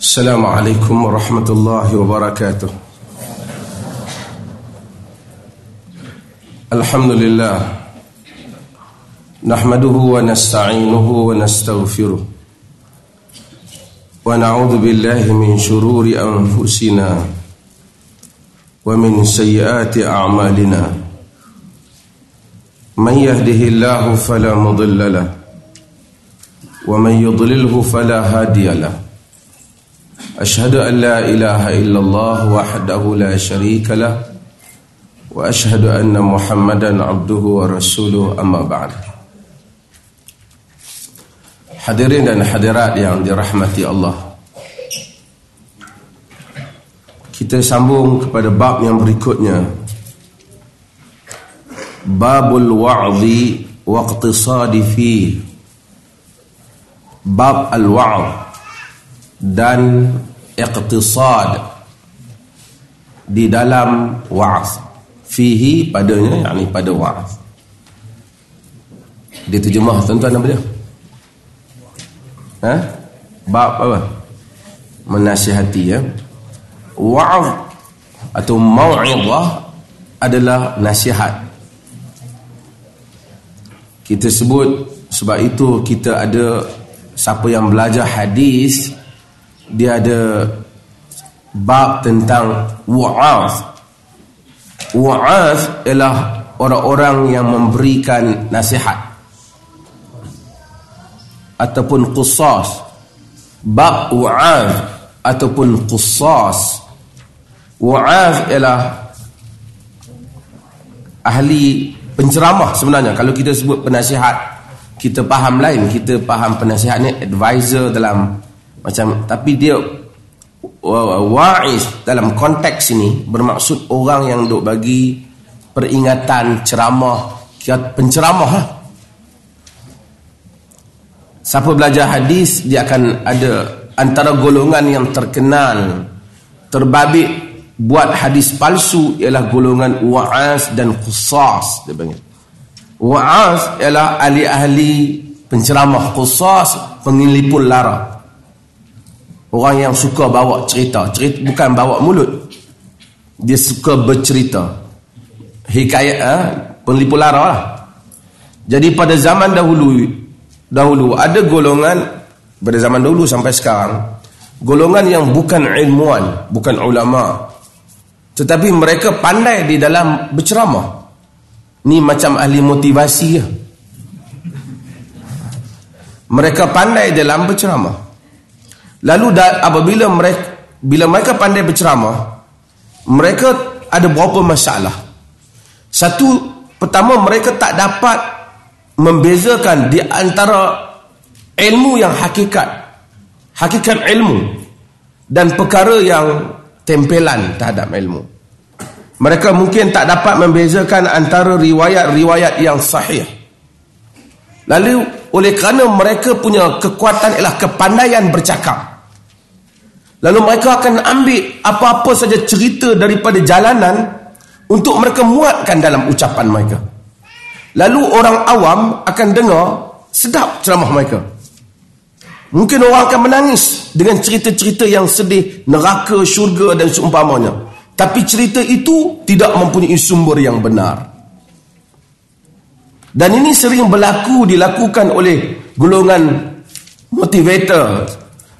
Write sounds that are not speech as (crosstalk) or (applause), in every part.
السلام عليكم ورحمة الله وبركاته. الحمد لله. نحمده ونستعينه ونستغفره. ونعوذ بالله من شرور أنفسنا ومن سيئات أعمالنا. من يهده الله فلا مضل له. ومن يضلله فلا هادي له. أشهد أن لا إله إلا الله وحده لا شريك له وأشهد أن محمدا عبده ورسوله أما بعد. Hadirin dan hadirat yang dirahmati Allah. Kita sambung kepada bab yang berikutnya. Babul wa'zi waqtisadi fi Bab al-wa'z Dan iqtisad di dalam wa'z fihi padanya yakni pada wa'z dia terjemah tuan-tuan apa dia? Ha? Bab apa? Menasihati ya. Wa'z atau mau'izah adalah nasihat. Kita sebut sebab itu kita ada siapa yang belajar hadis dia ada bab tentang wa'az. Wa'az ialah orang-orang yang memberikan nasihat. Ataupun qusas bab wa'az ataupun qusas wa'az ialah ahli penceramah sebenarnya. Kalau kita sebut penasihat kita faham lain. Kita faham penasihat ni advisor dalam macam tapi dia wa'iz dalam konteks ini bermaksud orang yang duk bagi peringatan ceramah penceramah lah. siapa belajar hadis dia akan ada antara golongan yang terkenal terbabit buat hadis palsu ialah golongan wa'az dan qusas dia panggil wa'az ialah ahli-ahli penceramah qusas pengilipul lara Orang yang suka bawa cerita. cerita bukan bawa mulut. Dia suka bercerita. Hikayat, ha? penlipu lara lah. Jadi pada zaman dahulu, dahulu ada golongan, pada zaman dahulu sampai sekarang, golongan yang bukan ilmuwan, bukan ulama. Tetapi mereka pandai di dalam berceramah. Ni macam ahli motivasi ya. Mereka pandai dalam berceramah. Lalu apabila mereka bila mereka pandai berceramah, mereka ada beberapa masalah. Satu, pertama mereka tak dapat membezakan di antara ilmu yang hakikat, hakikat ilmu dan perkara yang tempelan terhadap ilmu. Mereka mungkin tak dapat membezakan antara riwayat-riwayat yang sahih. Lalu oleh kerana mereka punya kekuatan ialah kepandaian bercakap. Lalu mereka akan ambil apa-apa saja cerita daripada jalanan untuk mereka muatkan dalam ucapan mereka. Lalu orang awam akan dengar sedap ceramah mereka. Mungkin orang akan menangis dengan cerita-cerita yang sedih, neraka, syurga dan seumpamanya. Tapi cerita itu tidak mempunyai sumber yang benar. Dan ini sering berlaku dilakukan oleh golongan motivator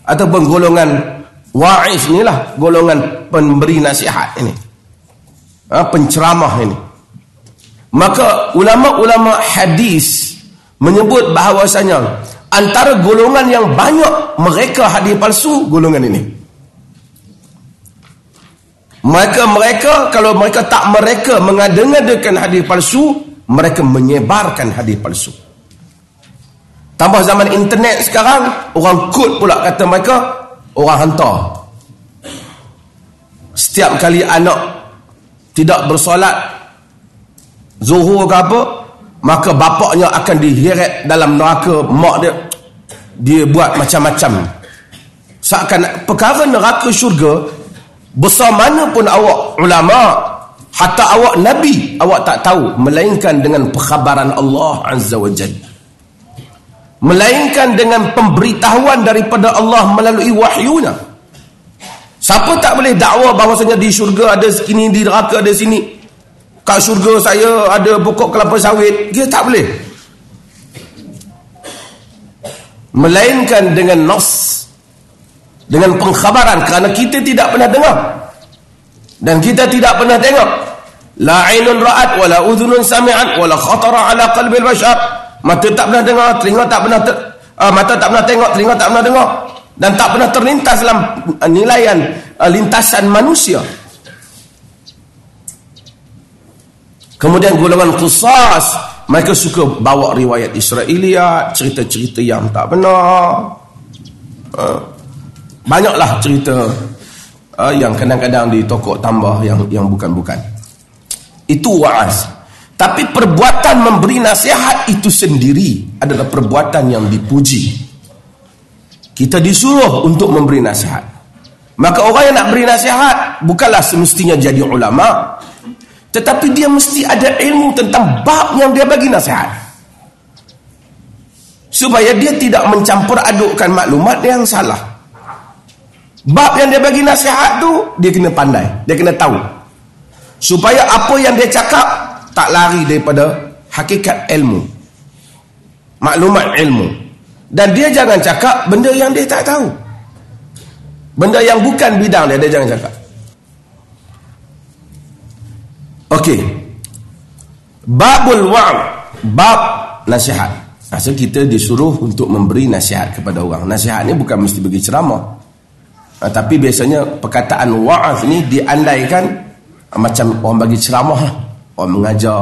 ataupun golongan Wa'iz ni lah golongan pemberi nasihat ini. Ha, penceramah ini. Maka ulama-ulama hadis menyebut bahawasanya antara golongan yang banyak mereka hadis palsu golongan ini. Maka mereka kalau mereka tak mereka mengada-ngadakan hadis palsu, mereka menyebarkan hadis palsu. Tambah zaman internet sekarang, orang kod pula kata mereka orang hantar. Setiap kali anak tidak bersolat zuhur ke apa maka bapaknya akan diheret dalam neraka mak dia dia buat macam-macam. Seakan perkara neraka syurga besar mana pun awak ulama hatta awak nabi awak tak tahu melainkan dengan perkhabaran Allah azza wa jalla melainkan dengan pemberitahuan daripada Allah melalui wahyunya siapa tak boleh dakwa bahawasanya di syurga ada sini di neraka ada sini. Kat syurga saya ada pokok kelapa sawit. Dia tak boleh. Melainkan dengan nas dengan pengkhabaran kerana kita tidak pernah dengar. Dan kita tidak pernah tengok. La ainun ra'at wala udhunun sami'at wala khatara ala qalbil bashar mata tak pernah dengar telinga tak pernah ter, uh, mata tak pernah tengok telinga tak pernah dengar. Dan tak pernah terlintas dalam uh, nilaian uh, lintasan manusia. Kemudian golongan qisas mereka suka bawa riwayat Israeliat cerita-cerita yang tak benar. Uh, banyaklah cerita uh, yang kadang-kadang ditokok tambah yang yang bukan-bukan. Itu wa'az tapi perbuatan memberi nasihat itu sendiri adalah perbuatan yang dipuji. Kita disuruh untuk memberi nasihat. Maka orang yang nak beri nasihat bukanlah semestinya jadi ulama. Tetapi dia mesti ada ilmu tentang bab yang dia bagi nasihat. Supaya dia tidak mencampur adukkan maklumat yang salah. Bab yang dia bagi nasihat tu dia kena pandai. Dia kena tahu. Supaya apa yang dia cakap tak lari daripada hakikat ilmu maklumat ilmu dan dia jangan cakap benda yang dia tak tahu benda yang bukan bidang dia dia jangan cakap Okey. Babul wa'am, bab nasihat. Maksud kita disuruh untuk memberi nasihat kepada orang. Nasihat ni bukan mesti bagi ceramah. Ha, tapi biasanya perkataan wa'af ni diandaikan macam orang bagi ceramah. Orang mengajar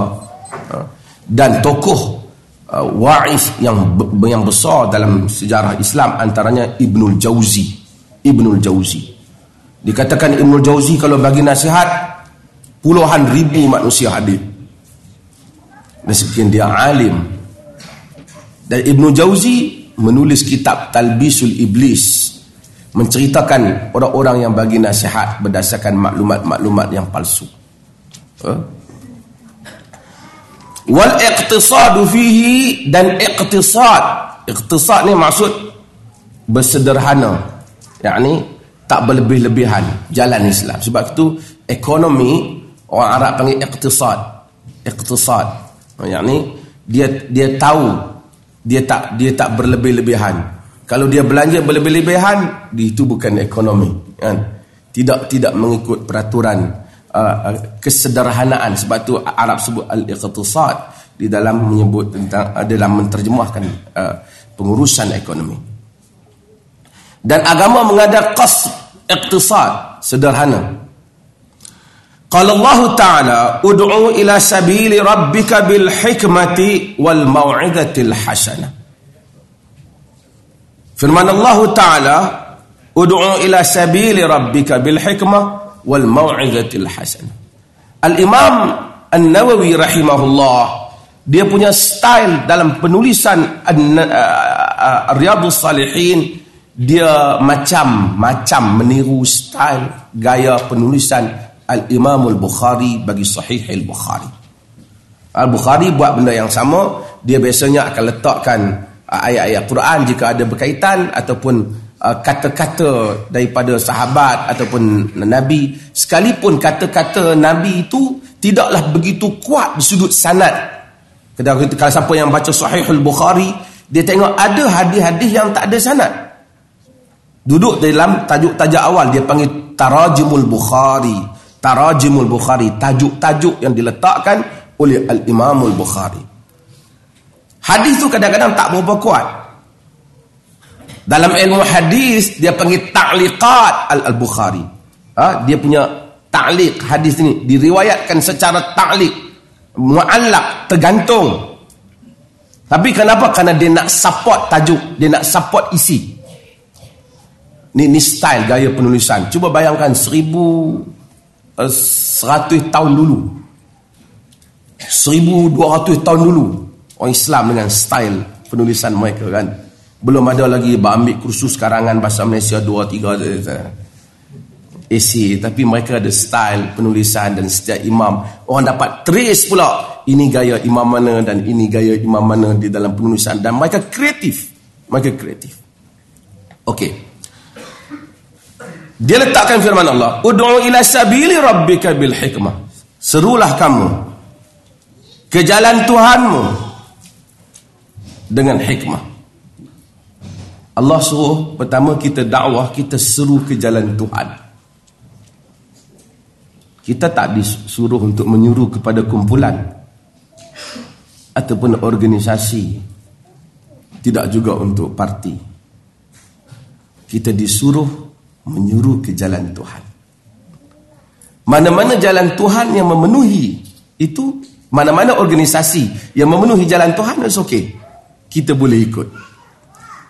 ha. dan tokoh uh, wa'if yang yang besar dalam sejarah Islam antaranya Ibnul Jauzi Ibnul Jauzi dikatakan Ibnul Jauzi kalau bagi nasihat puluhan ribu manusia hadir sekian dia alim dan Ibnu Jauzi menulis kitab Talbisul Iblis menceritakan orang-orang yang bagi nasihat berdasarkan maklumat-maklumat yang palsu. Ha? Wal iqtisad fihi dan iqtisad. Iqtisad ni maksud bersederhana. yakni tak berlebih-lebihan jalan Islam. Sebab itu ekonomi orang Arab panggil iqtisad. Iqtisad. yakni dia dia tahu dia tak dia tak berlebih-lebihan. Kalau dia belanja berlebih-lebihan, itu bukan ekonomi. Kan? Tidak tidak mengikut peraturan uh, kesederhanaan. Sebab itu Arab sebut al-iqtisad di dalam menyebut tentang uh, dalam menterjemahkan uh, pengurusan ekonomi. Dan agama mengada qas iqtisad sederhana. Qala Allah Ta'ala ud'u ila sabili rabbika bil hikmati wal mau'izatil hasanah. Firman Allah Ta'ala Udu'u ila sabili rabbika bil hikmah wal mau'izatil hasanah. Al-Imam An-Nawawi rahimahullah dia punya style dalam penulisan Riyadhus Salihin dia macam macam meniru style gaya penulisan Al-Imam Al-Bukhari bagi Sahih Al-Bukhari. Al-Bukhari buat benda yang sama, dia biasanya akan letakkan Uh, ayat-ayat Quran jika ada berkaitan ataupun uh, kata-kata daripada sahabat ataupun nabi. Sekalipun kata-kata nabi itu tidaklah begitu kuat di sudut sanad. Kalau siapa yang baca sahih al-bukhari dia tengok ada hadis-hadis yang tak ada sanad. Duduk dalam tajuk-tajuk awal dia panggil tarajimul bukhari. Tarajimul bukhari tajuk-tajuk yang diletakkan oleh al-imamul bukhari. Hadis tu kadang-kadang tak berapa kuat. Dalam ilmu hadis dia panggil ta'liqat al-Bukhari. Ha? dia punya ta'liq hadis ni diriwayatkan secara ta'liq muallaq tergantung. Tapi kenapa? Karena dia nak support tajuk, dia nak support isi. Ni ni style gaya penulisan. Cuba bayangkan seribu uh, seratus tahun dulu. Seribu dua ratus tahun dulu orang Islam dengan style penulisan mereka kan belum ada lagi ambil kursus karangan bahasa Malaysia 2 3 isi tapi mereka ada style penulisan dan setiap imam orang dapat trace pula ini gaya imam mana dan ini gaya imam mana di dalam penulisan dan mereka kreatif Mereka kreatif. Okey. Dia letakkan firman Allah, "Ud'u ila sabili rabbika bil hikmah." Serulah kamu ke jalan Tuhanmu dengan hikmah. Allah suruh pertama kita dakwah, kita seru ke jalan Tuhan. Kita tak disuruh untuk menyuruh kepada kumpulan ataupun organisasi. Tidak juga untuk parti. Kita disuruh menyuruh ke jalan Tuhan. Mana-mana jalan Tuhan yang memenuhi itu, mana-mana organisasi yang memenuhi jalan Tuhan, it's okay. Kita boleh ikut.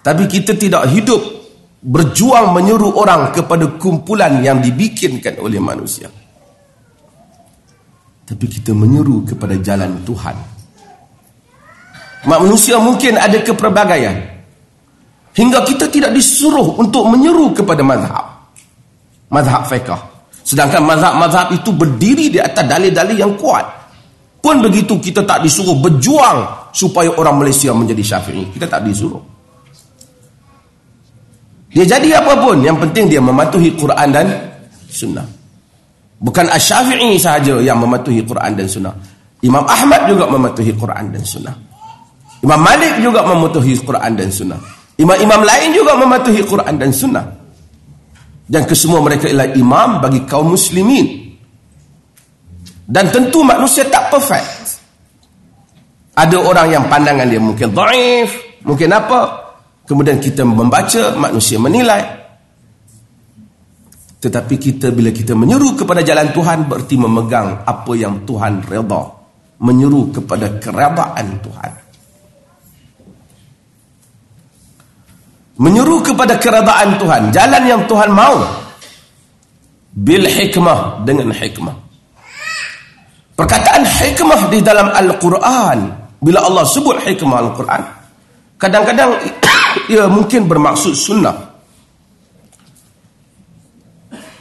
Tapi kita tidak hidup berjuang menyuruh orang kepada kumpulan yang dibikinkan oleh manusia. Tapi kita menyeru kepada jalan Tuhan. Manusia mungkin ada keperbagaian. Hingga kita tidak disuruh untuk menyeru kepada mazhab. Mazhab fiqah. Sedangkan mazhab-mazhab itu berdiri di atas dalil-dalil yang kuat. Pun begitu kita tak disuruh berjuang supaya orang Malaysia menjadi syafi'i. Kita tak disuruh. Dia jadi apa pun, yang penting dia mematuhi Quran dan Sunnah. Bukan Asy-Syafi'i sahaja yang mematuhi Quran dan Sunnah. Imam Ahmad juga mematuhi Quran dan Sunnah. Imam Malik juga mematuhi Quran dan Sunnah. Imam-imam lain juga mematuhi Quran dan Sunnah. Dan kesemua mereka ialah imam bagi kaum muslimin. Dan tentu manusia tak perfect. Ada orang yang pandangan dia mungkin daif, mungkin apa. Kemudian kita membaca, manusia menilai. Tetapi kita bila kita menyeru kepada jalan Tuhan berarti memegang apa yang Tuhan redha. Menyeru kepada keredaan Tuhan. menyuruh kepada keredaan Tuhan jalan yang Tuhan mau bil hikmah dengan hikmah perkataan hikmah di dalam Al-Quran bila Allah sebut hikmah Al-Quran kadang-kadang ia mungkin bermaksud sunnah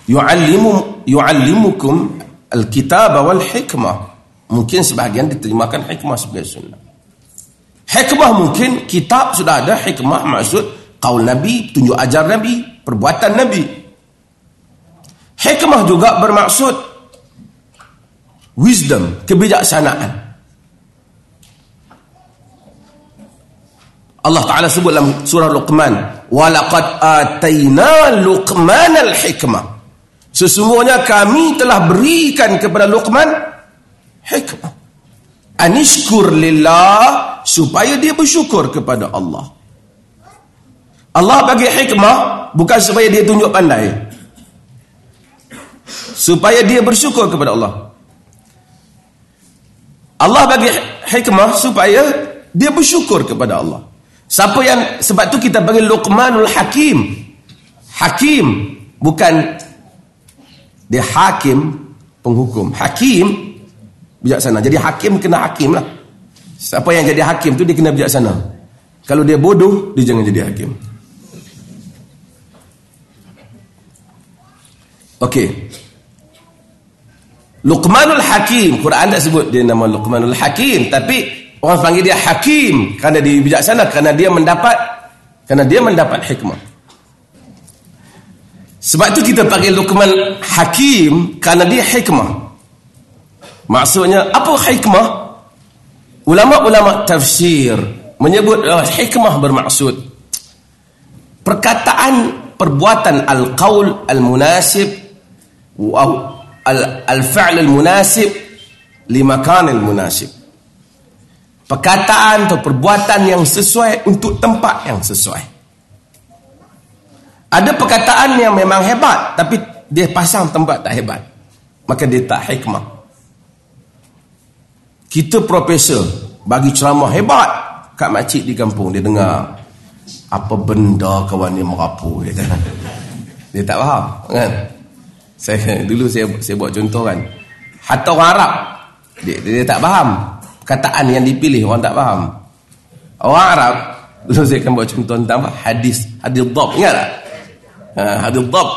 yu'allimu yu'allimukum al-kitab wal hikmah mungkin sebahagian diterimakan hikmah sebagai sunnah hikmah mungkin kitab sudah ada hikmah maksud Kaul Nabi, tunjuk ajar Nabi, perbuatan Nabi. Hikmah juga bermaksud wisdom, kebijaksanaan. Allah Taala sebut dalam surah Luqman, "Wa laqad atayna Luqman al-hikmah." Sesungguhnya kami telah berikan kepada Luqman hikmah. Anishkur lillah supaya dia bersyukur kepada Allah. Allah bagi hikmah bukan supaya dia tunjuk pandai. Supaya dia bersyukur kepada Allah. Allah bagi hikmah supaya dia bersyukur kepada Allah. Siapa yang sebab tu kita panggil Luqmanul Hakim. Hakim bukan dia hakim penghukum. Hakim bijaksana. Jadi hakim kena hakim lah. Siapa yang jadi hakim tu dia kena bijaksana. Kalau dia bodoh, dia jangan jadi hakim. Okey. Luqmanul Hakim, Quran tak sebut dia nama Luqmanul Hakim, tapi orang panggil dia Hakim kerana dia bijaksana, kerana dia mendapat kerana dia mendapat hikmah. Sebab tu kita panggil Luqman Hakim kerana dia hikmah. Maksudnya apa hikmah? Ulama-ulama tafsir menyebut oh, hikmah bermaksud perkataan perbuatan al-qaul al-munasib al-fi'l al-munasib limakan al-munasib perkataan atau perbuatan yang sesuai untuk tempat yang sesuai. Ada perkataan yang memang hebat tapi dia pasang tempat tak hebat. Maka dia tak hikmah. Kita profesor bagi ceramah hebat kat makcik di kampung. Dia dengar apa benda kawan ni merapu? Dia, dia tak faham kan? Saya dulu saya saya buat contoh kan. Hatta orang Arab. Dia, dia, dia tak faham kataan yang dipilih orang tak faham. Orang Arab dulu (laughs) saya akan buat contoh tentang hadis hadis dhab ingat tak? Ha, hadis dhab.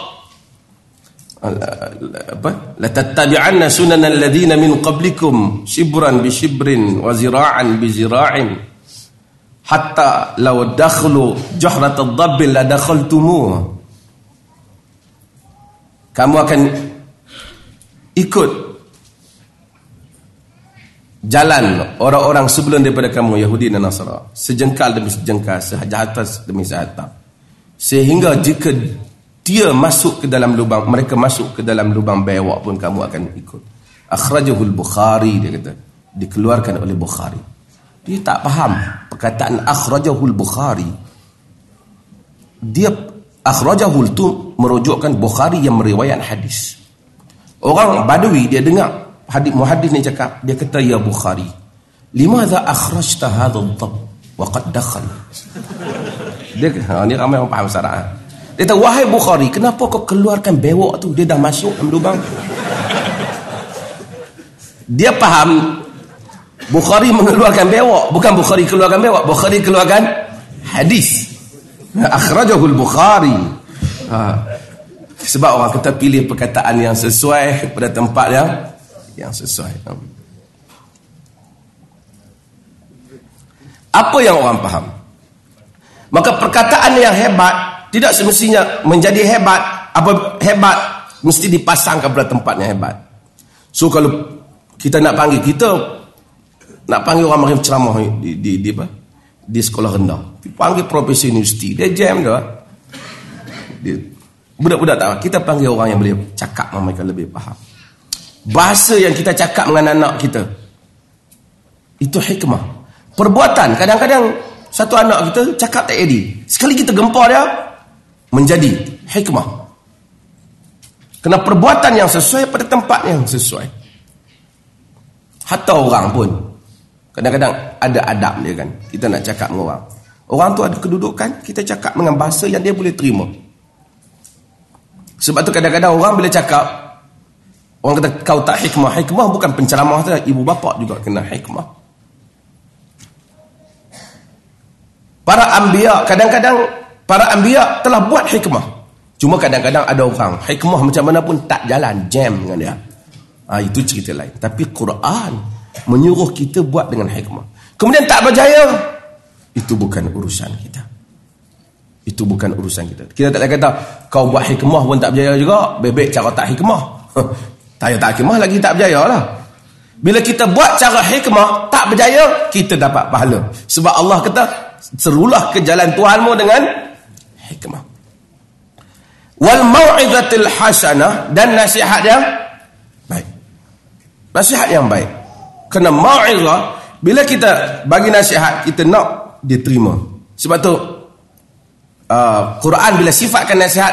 Apa la tattabi'anna sunana alladhina min qablikum shibran bi shibrin wa zira'an bi zira'in. Hatta law dakhlu juhrat ad-dabbil la dakhaltumu. Kamu akan ikut jalan orang-orang sebelum daripada kamu Yahudi dan Nasara. Sejengkal demi sejengkal sehajatas demi sehajatas sehingga jika dia masuk ke dalam lubang mereka masuk ke dalam lubang bewak pun kamu akan ikut. Akhrajahul bukhari dia kata dikeluarkan oleh bukhari. Dia tak faham perkataan akhrajahul bukhari. Dia akhrajahul tu merujukkan bukhari yang meriwayat hadis. Orang badui dia dengar hadis muhaddis ni cakap dia kata ya bukhari limadha akhrajta hadha ad-dhab wa qad dakhal? Dia ha, ni ramai orang faham sarah dia kata wahai bukhari kenapa kau keluarkan bewok tu? Dia dah masuk dalam lubang. Dia faham Bukhari mengeluarkan bewak bukan Bukhari keluarkan bewak Bukhari keluarkan hadis. Akhrajahul Bukhari. Ha. sebab orang kata pilih perkataan yang sesuai pada tempat yang yang sesuai. Apa yang orang faham? Maka perkataan yang hebat tidak semestinya menjadi hebat. Apa hebat mesti dipasangkan pada tempat yang hebat. So kalau kita nak panggil kita nak panggil orang mari ceramah di, di, di, apa? di sekolah rendah. Panggil profesor universiti. Dia jam dah budak-budak tak kita panggil orang yang boleh cakap mereka lebih faham bahasa yang kita cakap dengan anak kita itu hikmah perbuatan kadang-kadang satu anak kita cakap tak edit sekali kita gempar dia menjadi hikmah kena perbuatan yang sesuai pada tempat yang sesuai hatta orang pun Kadang-kadang ada adab dia kan. Kita nak cakap dengan orang. Orang tu ada kedudukan, kita cakap dengan bahasa yang dia boleh terima. Sebab tu kadang-kadang orang bila cakap, orang kata kau tak hikmah. Hikmah bukan penceramah tu. Ibu bapa juga kena hikmah. Para ambiya, kadang-kadang para ambiya telah buat hikmah. Cuma kadang-kadang ada orang, hikmah macam mana pun tak jalan, jam dengan dia. Ha, itu cerita lain. Tapi Quran menyuruh kita buat dengan hikmah. Kemudian tak berjaya, itu bukan urusan kita. Itu bukan urusan kita. Kita tak boleh kata, kau buat hikmah pun tak berjaya juga, bebek cara tak hikmah. (laughs) tak tak hikmah lagi tak berjaya lah. Bila kita buat cara hikmah, tak berjaya, kita dapat pahala. Sebab Allah kata, serulah ke jalan Tuhanmu dengan hikmah. Wal mau'izatil hasanah dan nasihat yang baik. Nasihat yang baik kena ma'izah bila kita bagi nasihat kita nak diterima sebab tu uh, Quran bila sifatkan nasihat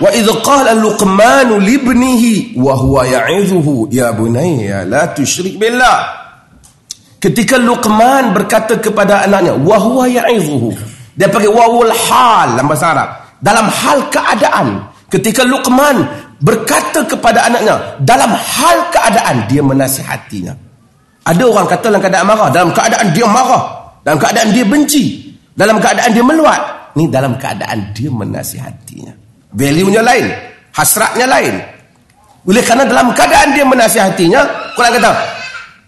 wa idh qala luqman li ibnihi wa huwa ya'idhuhu ya bunayya la tusyrik billah ketika luqman berkata kepada anaknya wa huwa ya'idhuhu dia pakai wawul hal dalam bahasa Arab dalam hal keadaan ketika luqman berkata kepada anaknya dalam hal keadaan dia menasihatinya ada orang kata dalam keadaan marah, dalam keadaan dia marah, dalam keadaan dia benci, dalam keadaan dia meluat. Ni dalam keadaan dia menasihatinya. Value-nya lain, hasratnya lain. Oleh kerana dalam keadaan dia menasihatinya, Quran kata,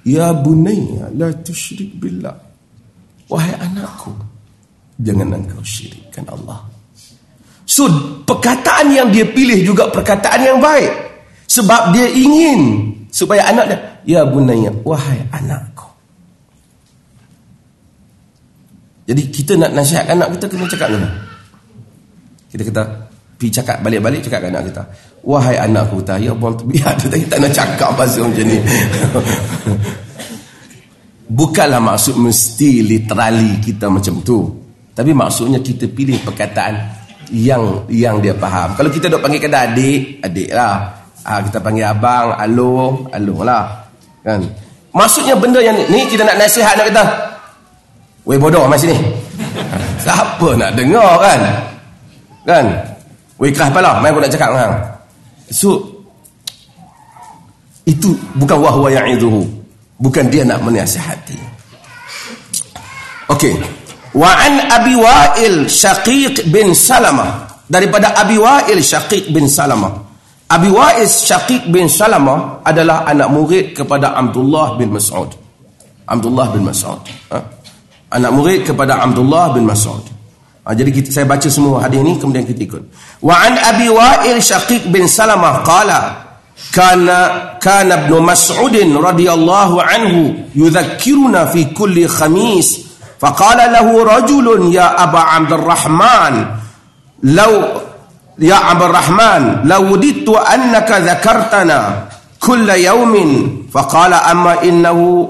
Ya bunayya la tusyrik billah. Wahai anakku, jangan engkau syirikkan Allah. So, perkataan yang dia pilih juga perkataan yang baik. Sebab dia ingin supaya anak dia ya bunayya wahai anakku jadi kita nak nasihat anak kita kena cakap mana kita kata pi cakap balik-balik cakap anak kita wahai anakku ta ya buang biar dia tak nak cakap pasal macam ni (laughs) bukanlah maksud mesti literally kita macam tu tapi maksudnya kita pilih perkataan yang yang dia faham kalau kita dok panggil kata adik adik lah Ah kita panggil abang, alo, alo lah. Kan? Maksudnya benda yang ni, ni kita nak nasihat nak kata. Weh bodoh mai sini. (laughs) Siapa nak dengar kan? Kan? Weh keras kepala, mai aku nak cakap dengan. So itu bukan wahwa ya'iduhu. Bukan dia nak menasihati. Okey. Wa an Abi Wa'il Syaqiq bin Salamah. Daripada Abi Wa'il Syaqiq bin Salamah. Abi Wa'is Syaqiq bin Salamah adalah anak murid kepada Abdullah bin Mas'ud. Abdullah bin Mas'ud. Ha? anak murid kepada Abdullah bin Mas'ud. Ha, jadi kita, saya baca semua hadis ini kemudian kita ikut. Wa an Abi Wa'il Syaqiq bin Salamah qala kana kana ibn Mas'ud radhiyallahu anhu yudhakkiruna fi kulli khamis faqala lahu rajulun ya Aba Abdurrahman law ya Abdurrahman law wudidtu annaka dhakartana kull yawmin faqala amma innahu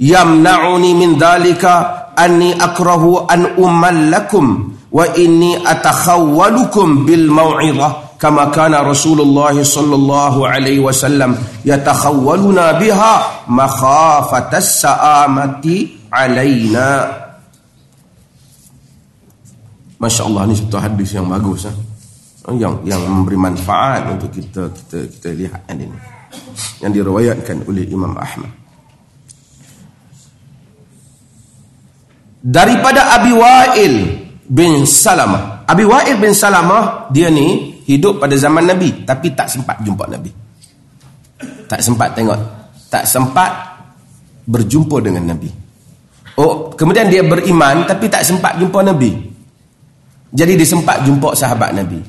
yamna'uni min dhalika anni akrahu an umallakum wa inni atakhawwalukum bil mau'izah kama kana Rasulullah sallallahu alaihi wasallam yatakhawwaluna biha makhafatas saamati alaina. Masya Allah ni satu hadis yang bagus ha? yang yang memberi manfaat untuk kita kita kita lihat ini. Yang diriwayatkan oleh Imam Ahmad daripada Abi Wa'il bin Salamah. Abi Wa'il bin Salamah dia ni hidup pada zaman Nabi tapi tak sempat jumpa Nabi. Tak sempat tengok, tak sempat berjumpa dengan Nabi. Oh, kemudian dia beriman tapi tak sempat jumpa Nabi. Jadi dia sempat jumpa sahabat Nabi.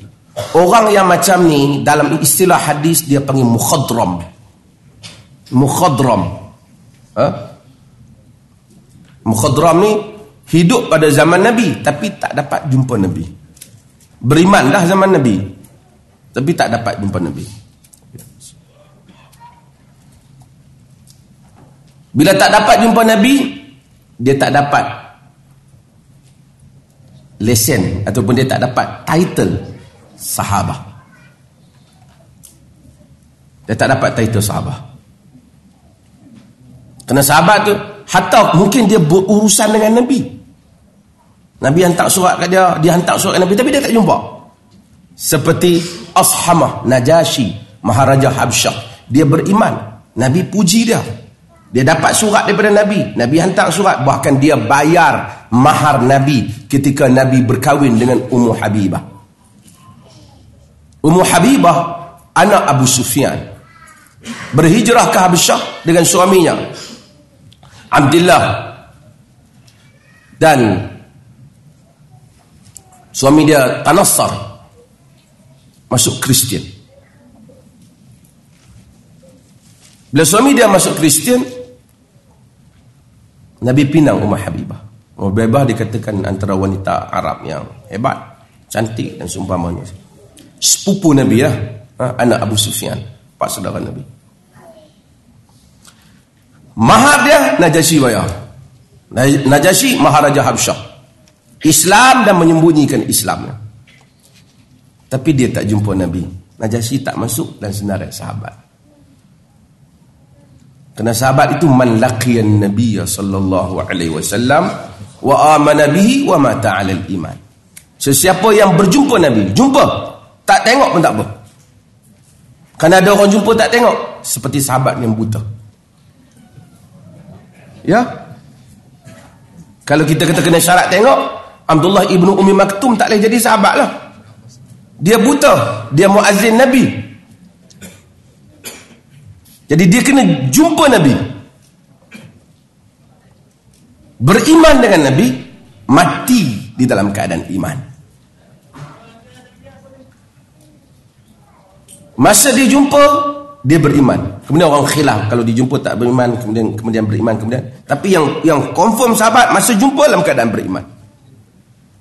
Orang yang macam ni dalam istilah hadis dia panggil mukhadram. Mukhadram. Ha? Mukhadram ni hidup pada zaman Nabi tapi tak dapat jumpa Nabi. Beriman dah zaman Nabi tapi tak dapat jumpa Nabi. Bila tak dapat jumpa Nabi dia tak dapat lesen ataupun dia tak dapat title sahabah. Dia tak dapat title sahabah. Kerana sahabat tu hatta mungkin dia berurusan dengan Nabi Nabi hantar surat kat dia, dia hantar surat kat Nabi tapi dia tak jumpa. Seperti Ashamah Najashi, Maharaja Habsyah. Dia beriman. Nabi puji dia. Dia dapat surat daripada Nabi. Nabi hantar surat. Bahkan dia bayar mahar Nabi ketika Nabi berkahwin dengan Ummu Habibah. Ummu Habibah, anak Abu Sufyan. Berhijrah ke Habsyah dengan suaminya. Abdullah. Dan suami dia tanassar. Masuk Kristian. Bila suami dia masuk Kristian Nabi pinang Umar Habibah. Umar Habibah dikatakan antara wanita Arab yang hebat cantik dan seumpamanya. Sepupu Nabi ya ha, anak Abu Sufyan pak saudara Nabi. Mahar dia Najasyi bayar. Najasyi Maharaja Habsyah Islam dan menyembunyikan Islamnya. Tapi dia tak jumpa Nabi. Najasyi tak masuk dan senarai sahabat. Kerana sahabat itu man laqiyan Nabi sallallahu alaihi wasallam wa amana bihi wa mata 'ala iman Sesiapa yang berjumpa Nabi, jumpa, tak tengok pun tak apa. Kerana ada orang jumpa tak tengok, seperti sahabat yang buta. Ya? Kalau kita kata kena syarat tengok, Abdullah ibnu Umi Maktum tak boleh jadi sahabat lah. Dia buta. Dia muazzin Nabi. Jadi dia kena jumpa Nabi. Beriman dengan Nabi. Mati di dalam keadaan iman. Masa dia jumpa, dia beriman. Kemudian orang khilaf kalau dijumpa tak beriman, kemudian kemudian beriman kemudian. Tapi yang yang confirm sahabat masa jumpa dalam keadaan beriman.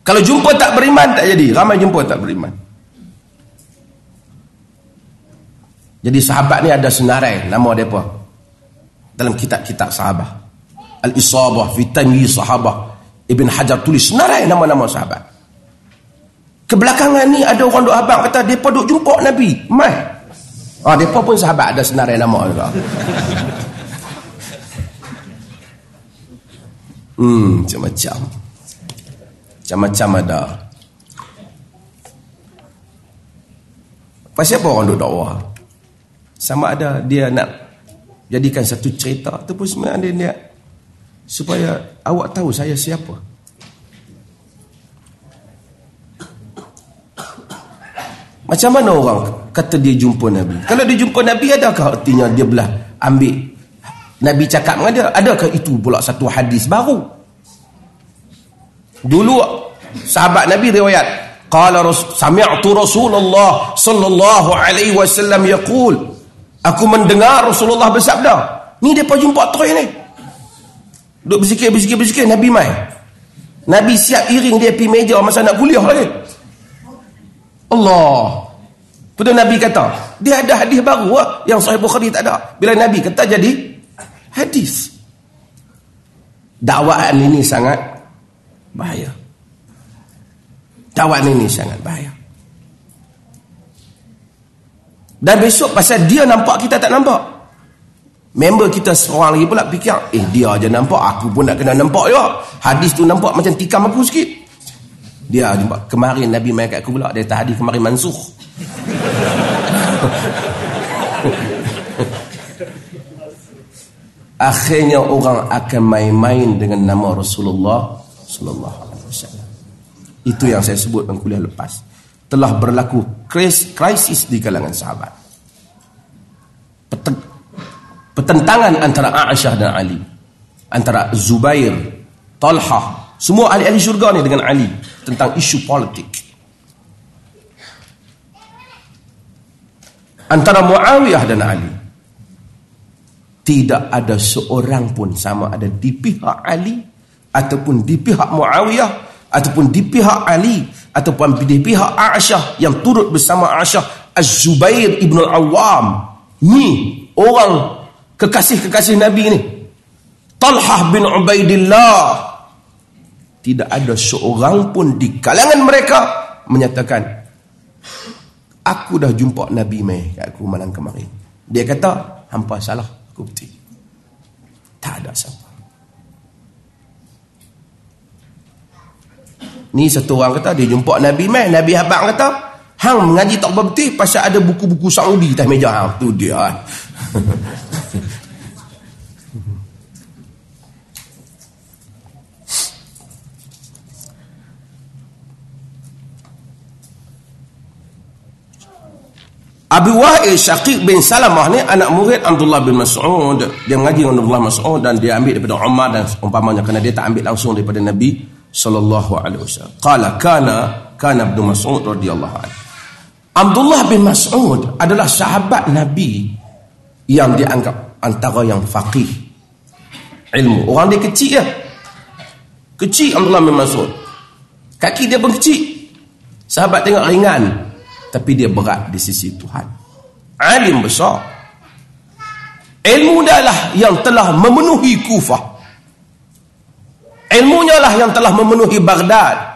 Kalau jumpa tak beriman tak jadi. Ramai jumpa tak beriman. Jadi sahabat ni ada senarai nama dia apa? Dalam kitab-kitab sahabat. Al-Isabah fi Tamyi Sahabah. Ibn Hajar tulis senarai nama-nama sahabat. Kebelakangan ni ada orang duk abang kata depa duk jumpa Nabi. Mai. Ah depa pun sahabat ada senarai nama juga. Hmm, macam-macam. Macam-macam ada. Pasal apa orang duduk dakwah? Sama ada dia nak jadikan satu cerita ataupun sebenarnya dia, dia supaya awak tahu saya siapa. Macam mana orang kata dia jumpa Nabi? Kalau dia jumpa Nabi, adakah artinya dia belah ambil Nabi cakap dengan dia? Adakah itu pula satu hadis baru? Dulu sahabat Nabi riwayat qala sami'tu Rasulullah sallallahu alaihi wasallam yaqul. Aku mendengar Rasulullah bersabda ni depa jumpa toy ni. Duk berzikir berzikir berzikir Nabi mai. Nabi siap iring dia pergi meja masa nak kuliah lagi. Allah. Pada Nabi kata dia ada hadis baru lah, yang Sahih Bukhari tak ada. Bila Nabi kata jadi hadis. Dakwaan ini sangat bahaya. Dakwaan ini sangat bahaya. Dan besok pasal dia nampak kita tak nampak. Member kita seorang lagi pula fikir eh dia aja nampak aku pun nak kena nampak ya hadis tu nampak macam tikam aku sikit. Dia jumpa kemarin Nabi main kat aku pula dia tak hadis kemarin mansuh. (laughs) Akhirnya orang akan main-main dengan nama Rasulullah sallallahu alaihi wasallam. Itu yang saya sebut dalam kuliah lepas. Telah berlaku krisis di kalangan sahabat. Pertentangan antara Aisyah dan Ali. Antara Zubair, Talha, semua ahli-ahli syurga ni dengan Ali tentang isu politik. Antara Muawiyah dan Ali tidak ada seorang pun sama ada di pihak Ali ataupun di pihak Muawiyah ataupun di pihak Ali ataupun di pihak Aisyah yang turut bersama Aisyah Az-Zubair ibn al-Awwam ni orang kekasih-kekasih Nabi ni Talhah bin Ubaidillah tidak ada seorang pun di kalangan mereka menyatakan aku dah jumpa Nabi mai kat aku malam kemarin dia kata hampa salah Bukti. Tak ada siapa. Ni satu orang kata, dia jumpa Nabi Meh. Nabi Habak kata, Hang mengaji tak berbukti pasal ada buku-buku Saudi atas meja. Ha, tu dia. (laughs) Abu Wa'il Syaqiq bin Salamah ni anak murid Abdullah bin Mas'ud. Dia mengaji dengan Abdullah Mas'ud dan dia ambil daripada Umar dan umpamanya kerana dia tak ambil langsung daripada Nabi sallallahu alaihi wasallam. Qala kana kana Ibnu Mas'ud radhiyallahu anhu. Abdullah bin Mas'ud adalah sahabat Nabi yang dianggap antara yang faqih ilmu. Orang dia kecil ya. Kecil Abdullah bin Mas'ud. Kaki dia pun kecil. Sahabat tengok ringan tapi dia berat di sisi Tuhan alim besar ilmu dia lah yang telah memenuhi Kufah ilmunya lah yang telah memenuhi Baghdad.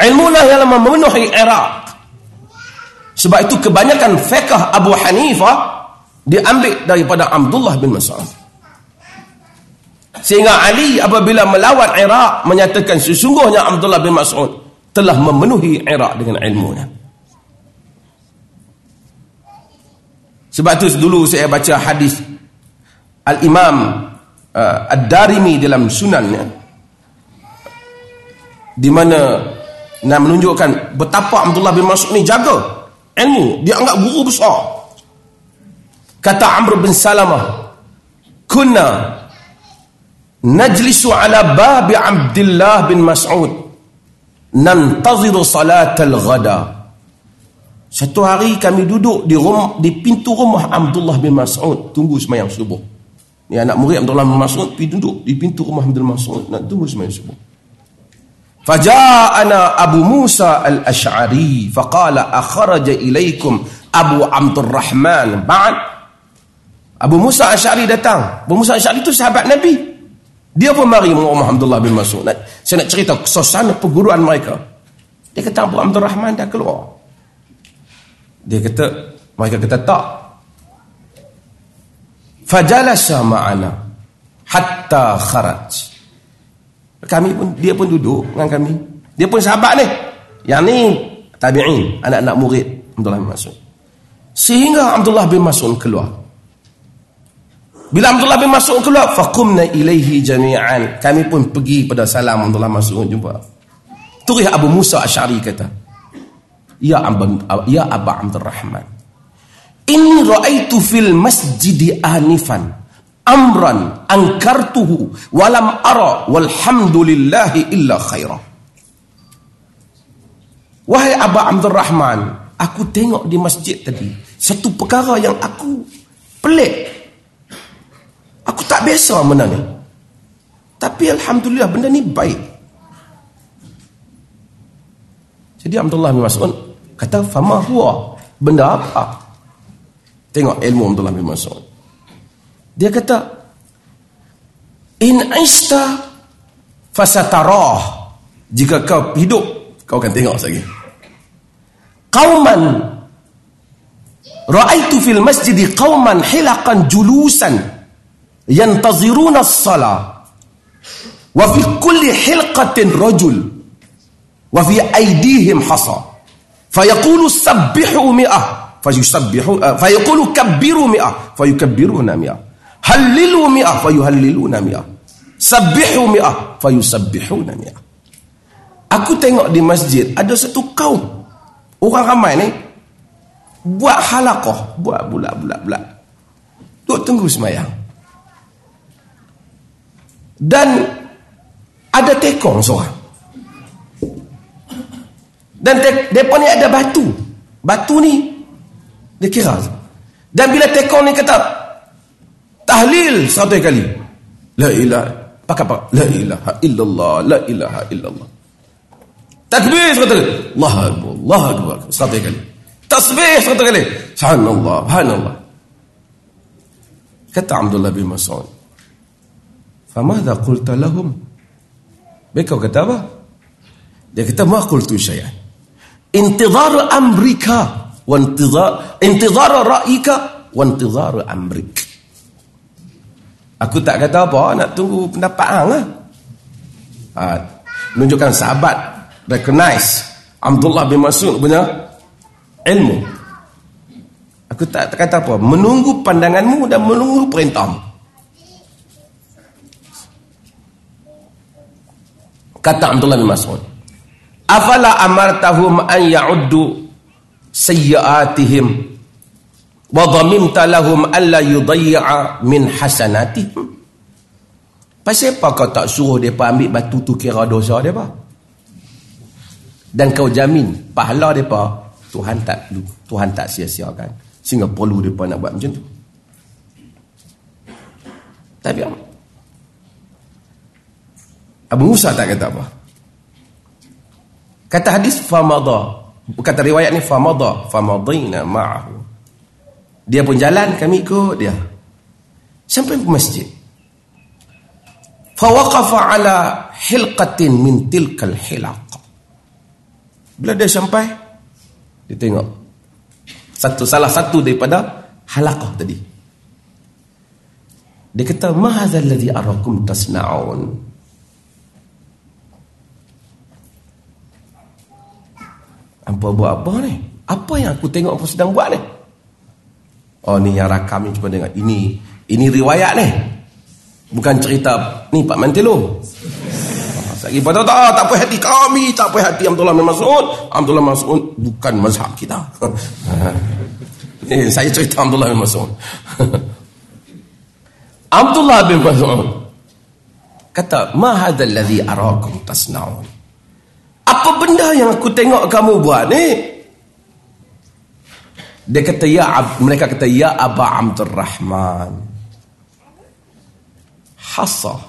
Ilmu lah yang memenuhi Iraq. Sebab itu kebanyakan fiqah Abu Hanifah diambil daripada Abdullah bin Mas'ud. Sehingga Ali apabila melawan Iraq menyatakan sesungguhnya Abdullah bin Mas'ud telah memenuhi Iraq dengan ilmunya. Sebab tu dulu saya baca hadis Al-Imam uh, Ad-Darimi dalam sunannya di mana nak menunjukkan betapa Abdullah bin Mas'ud ni jaga ilmu. Dia anggap guru besar. Kata Amr bin Salamah kunna najlisu ala babi Abdullah bin Mas'ud nantaziru salat al-ghada satu hari kami duduk di rumah, di pintu rumah Abdullah bin Mas'ud. Tunggu semayang subuh. Ni anak murid Abdullah bin Mas'ud pergi duduk di pintu rumah bin Mas'ud nak tunggu semayang subuh. Faja'ana Abu Musa al-Ash'ari faqala akharaja ilaikum Abu Abdul Rahman ba'd Abu Musa al-Ash'ari datang. Abu Musa al-Ash'ari itu sahabat Nabi. Dia pun mari rumah Abdullah bin Mas'ud. Saya nak cerita suasana perguruan mereka. Dia kata Abu Abdul Rahman dah keluar. Dia kata, mereka kata tak. Fajalasa ma'ana hatta kharaj. Kami pun dia pun duduk dengan kami. Dia pun sahabat ni. Yang ni tabi'in, anak-anak murid Abdullah bin Mas'ud. Sehingga Abdullah bin Mas'ud keluar. Bila Abdullah bin Mas'ud keluar, faqumna ilaihi jami'an. Kami pun pergi pada salam Abdullah bin Mas'ud jumpa. Turih Abu Musa Asy'ari kata, Ya Abu Ya Aba Abdul Rahman. Inni ra'aitu fil masjid anifan amran ankartuhu walam ara walhamdulillahi illa khairah wahai Aba Abdul Rahman aku tengok di masjid tadi satu perkara yang aku pelik. Aku tak biasa benda ni. Tapi Alhamdulillah benda ni baik. Jadi Abdullah bin Mas'ud kata fama huwa? Benda apa tengok ilmu Abdullah bin Mas'ud. Dia kata in ista fasatarah. Jika kau hidup kau akan tengok lagi. Qauman raaitu fil masjid qauman hilaqan julusan yantaziruna as-salah wa fi kulli hilqatin rajul wa fi aydihim hasa. Fayaqulu sabbihu mi'ah fayusabbihu fayaqulu kabbiru mi'ah fayukabbiruna mi'ah Halilu mi'ah fayuhalliluna mi'ah. Sabbihu mi'ah fayusabbihuna mi'ah. Aku tengok di masjid ada satu kaum orang ramai ni buat halaqah, buat bulat-bulat-bulat. Duk tunggu semayang. Dan ada tekong seorang. Dan depa ni ada batu. Batu ni dia kira. Dan bila tekong ni kata tahlil satu kali la ilaha pakai apa la ilaha illallah la ilaha illallah takbir satu kali Allah akbar Allah akbar satu kali tasbih satu kali subhanallah subhanallah kata Abdullah bin Mas'ud qulta lahum mereka kata apa dia kata ma qultu syai'an intizar amrika wa intizar intizar ra'ika wa intizar amrika Aku tak kata apa, nak tunggu pendapat hang lah. Ha, menunjukkan sahabat recognize Abdullah bin Mas'ud punya ilmu. Aku tak, tak kata apa, menunggu pandanganmu dan menunggu perintahmu. Kata Abdullah bin Mas'ud, "Afala amartahum an ya'uddu sayyi'atihim wa dhamimta lahum alla yudayya min hasanatihim. Pasal apa kau tak suruh depa ambil batu tu kira dosa depa dan kau jamin pahala depa Tuhan tak Tuhan tak sia-siakan. Sehingga perlu depa nak buat macam tu. Tapi Abu Musa tak kata apa? Kata hadis famada kata riwayat ni famada famadina ma'ahu dia pun jalan, kami ikut dia. Sampai ke masjid. Fawaqafa ala hilqatin min tilkal hilaq. Bila dia sampai, dia tengok. Satu salah satu daripada halaqah tadi. Dia kata, "Mahadha alladhi arakum tasna'un?" Apa buat apa ni? Apa yang aku tengok apa sedang buat ni? Oh ni yang rakam ni cuba dengar. Ini ini riwayat ni. Bukan cerita ni Pak Mantilo. Lagi pada tak tak apa hati kami, tak apa hati Abdullah bin Mas'ud. Abdullah Mas'ud bukan mazhab kita. ni (laughs) saya cerita Abdullah bin Mas'ud. (laughs) Abdullah bin Mas'ud kata, "Ma hadzal ladzi arakum tasnaun?" Apa benda yang aku tengok kamu buat ni? Dia kata ya mereka kata ya Aba Abdul Rahman. Hasa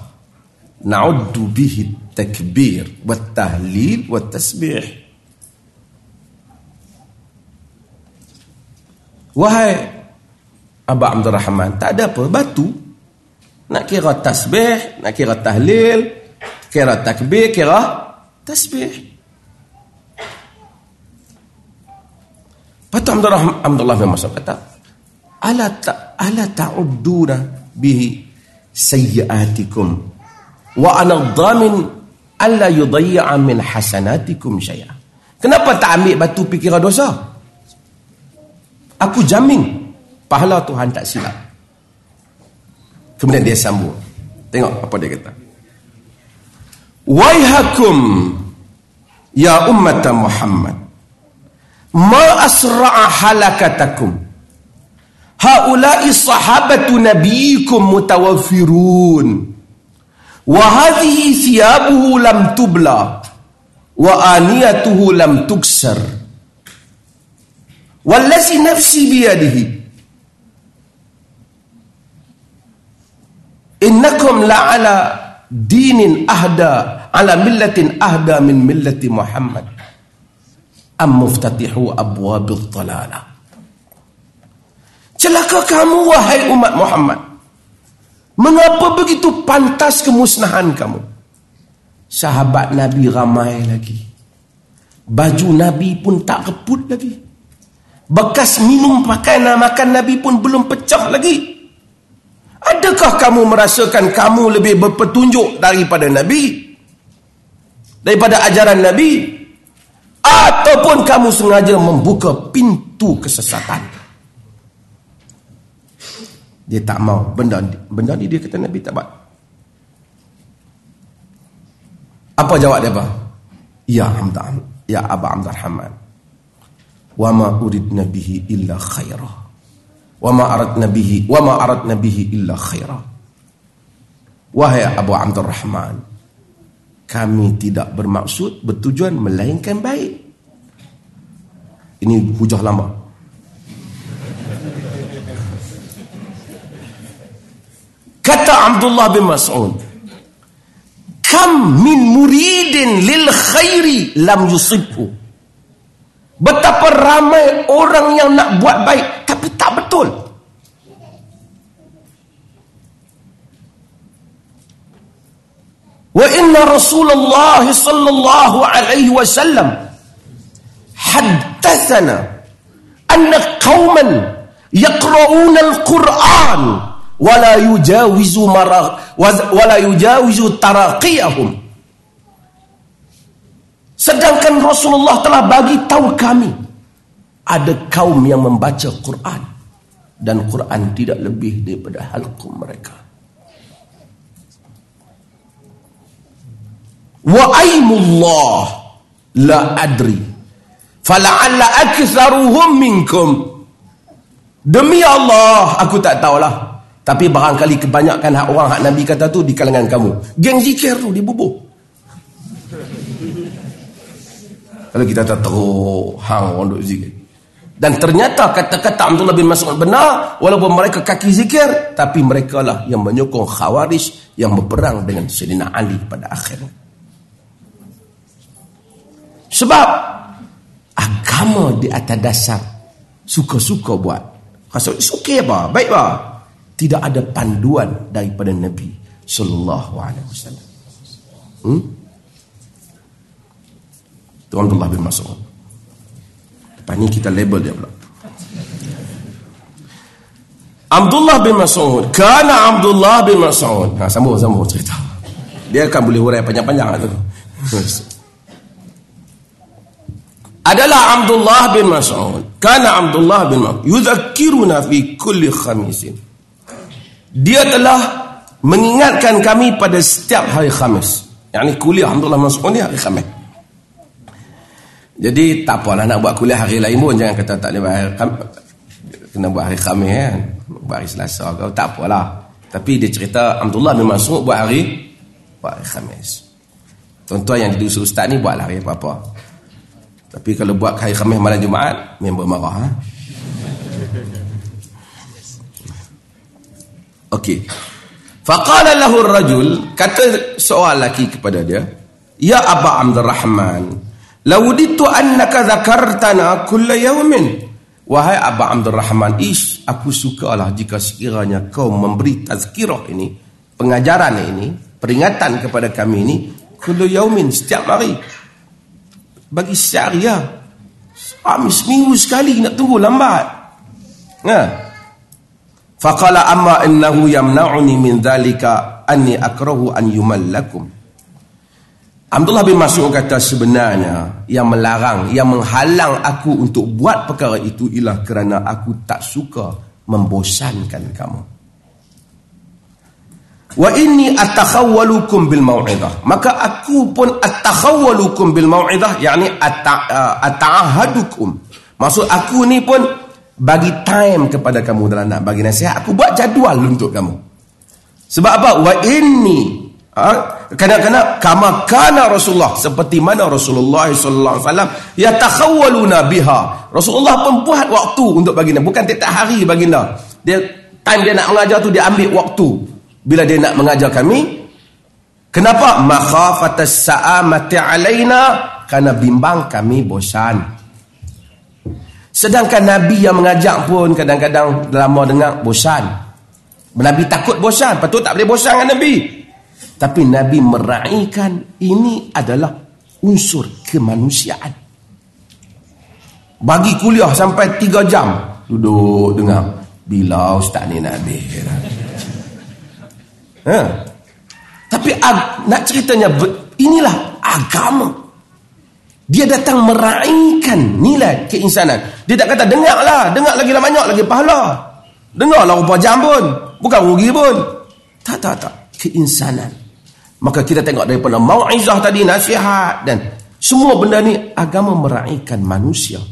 na'uddu bihi takbir wa tahlil wa tasbih. Wahai Aba Abdul Rahman, tak ada apa batu. Nak kira tasbih, nak kira tahlil, kira takbir, kira tasbih. Patut Abdullah, Abdullah bin Mas'ud kata, "Ala ta ala ta'udduna bihi sayyi'atikum wa ana dhamin alla yudayya min hasanatikum syai'a." Kenapa tak ambil batu pikiran dosa? Aku jamin pahala Tuhan tak silap. Kemudian dia sambung. Tengok apa dia kata. Waihakum ya ummat Muhammad ما أسرع حلكتكم هؤلاء صحابة نبيكم متوفرون. وهذه ثيابه لم تبلى وآنيته لم تكسر. والذي نفسي بيده. إنكم لعلى دين أهدى على ملة أهدى من ملة محمد. Am muftatihu abwabil dalalah celaka kamu wahai umat Muhammad mengapa begitu pantas kemusnahan kamu sahabat Nabi ramai lagi. Baju Nabi pun tak reput lagi. Bekas minum pakaian makan Nabi pun belum pecah lagi. Adakah kamu merasakan kamu lebih berpetunjuk daripada Nabi? Daripada ajaran Nabi? Ataupun kamu sengaja membuka pintu kesesatan? Dia tak mau. Benda, benda ni dia kata Nabi tak buat. Apa jawab dia apa? Ya Hamdan, ya Aba Abdurrahman. Wa ma urid nabihi illa khairah. Wa ma arad nabihi, wa ma arad nabihi illa khairah. Wahai Abu Abdurrahman, kami tidak bermaksud bertujuan melainkan baik. Ini hujah lama. Kata Abdullah bin Mas'ud, kam min muridin lil khairi lam yusibhu betapa ramai orang yang nak buat baik tapi tak wa inna rasulullah sallallahu alaihi wasallam haddathana anna qauman yaqra'una al-quran wala yujawizu marah wala yujawizu taraqiyahum sedangkan Rasulullah telah bagi tahu kami ada kaum yang membaca Quran dan Quran tidak lebih daripada halqum mereka wa aimullah la adri fala'alla aktharuhum minkum demi Allah aku tak tahulah tapi barangkali kebanyakan hak orang hak Nabi kata tu di kalangan kamu. Geng zikir tu dibubuh. Kalau kita tak teruk hang orang duk zikir. Dan ternyata kata-kata Abdullah bin Mas'ud benar walaupun mereka kaki zikir tapi mereka lah yang menyokong khawarij yang berperang dengan Sayyidina Ali pada akhirnya. Sebab agama di atas dasar suka-suka buat. Rasa suka apa? Baik apa? tidak ada panduan daripada Nabi sallallahu alaihi wasallam. Hmm? Tuan Abdullah bin Mas'ud. Lepas ni kita label dia pula. Abdullah bin Mas'ud. Kana Abdullah bin Mas'ud. Ha, sambung-sambung cerita. Dia akan boleh hurai panjang-panjang tu. Adalah Abdullah bin Mas'ud. Kana Abdullah bin Mas'ud. Yudhakiruna fi kulli khamisin dia telah mengingatkan kami pada setiap hari Khamis. Yang ni kuliah Alhamdulillah masuk ni hari Khamis. Jadi tak apalah nak buat kuliah hari lain pun jangan kata tak boleh hari Khamis. Kena buat hari Khamis kan. Buat hari Selasa kau tak apalah. Tapi dia cerita Alhamdulillah memang masuk buat hari buat hari Khamis. Tuan-tuan yang diusul ustaz ni buatlah hari apa-apa. Tapi kalau buat hari Khamis malam Jumaat member marah ha? Okey. Faqala lahu ar-rajul kata seorang lelaki kepada dia, "Ya Aba Abdurrahman, lauditu annaka dzakartana kull yawmin." Wahai Aba Abdurrahman, ish, aku sukalah jika sekiranya kau memberi tazkirah ini, pengajaran ini, peringatan kepada kami ini kull yawmin setiap hari. Bagi ya. Kami seminggu sekali nak tunggu lambat. Nah, Faqala amma innahu yamna'uni min dhalika anni akrahu an yumallakum. Abdullah bin Mas'ud kata sebenarnya yang melarang, yang menghalang aku untuk buat perkara itu ialah kerana aku tak suka membosankan kamu. Wa inni atakhawwalukum bil mau'idah. Maka aku pun atakhawwalukum bil mau'idah, yakni ata'ahadukum. Maksud aku ni pun bagi time kepada kamu dalam nak bagi nasihat aku buat jadual untuk kamu sebab apa wa inni ha? kadang-kadang kama kana Rasulullah seperti mana Rasulullah sallallahu alaihi wasallam yatakhawwaluna biha Rasulullah pun buat waktu untuk baginda bukan tiap hari baginda dia time dia nak mengajar tu dia ambil waktu bila dia nak mengajar kami kenapa makhafatas sa'amati alaina kerana bimbang kami bosan Sedangkan Nabi yang mengajak pun kadang-kadang lama dengar bosan. Nabi takut bosan. Patut tak boleh bosan dengan Nabi. Tapi Nabi meraihkan ini adalah unsur kemanusiaan. Bagi kuliah sampai 3 jam. Duduk dengar. Bila ustaz ni Nabi. Ha? Tapi nak ceritanya inilah agama. Dia datang meraihkan nilai keinsanan. Dia tak kata dengarlah, dengar lagi lah banyak lagi pahala. Dengarlah rupa jam pun, bukan rugi pun. Tak tak tak, keinsanan. Maka kita tengok daripada mau'izah tadi nasihat dan semua benda ni agama meraihkan manusia.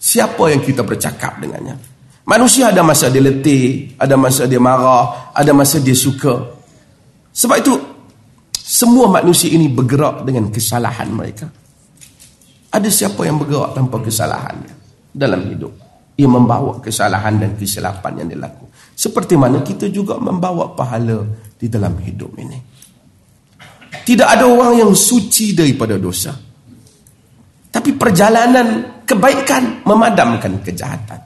Siapa yang kita bercakap dengannya? Manusia ada masa dia letih, ada masa dia marah, ada masa dia suka. Sebab itu semua manusia ini bergerak dengan kesalahan mereka. Ada siapa yang bergerak tanpa kesalahannya dalam hidup? Ia membawa kesalahan dan kesilapan yang dilakukan. Seperti mana kita juga membawa pahala di dalam hidup ini. Tidak ada orang yang suci daripada dosa. Tapi perjalanan kebaikan memadamkan kejahatan.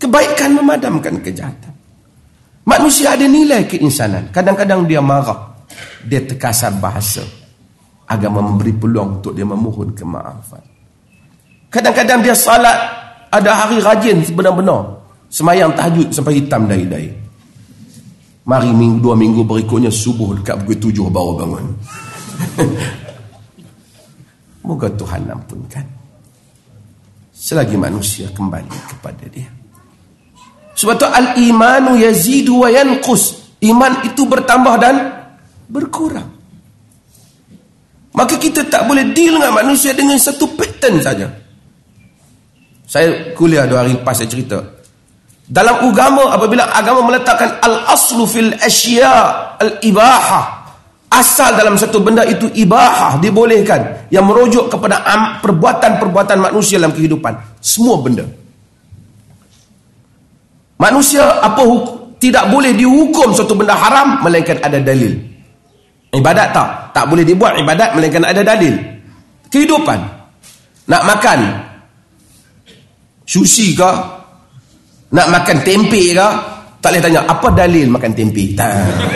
Kebaikan memadamkan kejahatan. Manusia ada nilai keinsanan. Kadang-kadang dia marah. Dia terkasar bahasa agama memberi peluang untuk dia memohon kemaafan. Kadang-kadang dia salat ada hari rajin sebenar-benar. Semayang tahajud sampai hitam dahi-dahi. Mari minggu, dua minggu berikutnya subuh dekat pukul tujuh baru bangun. (laughs) Moga Tuhan ampunkan. Selagi manusia kembali kepada dia. Sebab tu al-imanu yazidu wa yanqus. Iman itu bertambah dan berkurang. Maka kita tak boleh deal dengan manusia dengan satu pattern saja. Saya kuliah dua hari lepas saya cerita. Dalam agama apabila agama meletakkan al-aslu fil asya al-ibaha. Asal dalam satu benda itu ibahah dibolehkan yang merujuk kepada perbuatan-perbuatan manusia dalam kehidupan. Semua benda. Manusia apa tidak boleh dihukum satu benda haram melainkan ada dalil. Ibadat tak? Tak boleh dibuat ibadat melainkan ada dalil. Kehidupan. Nak makan sushi ke? Nak makan tempe ke? Tak boleh tanya, apa dalil makan tempe?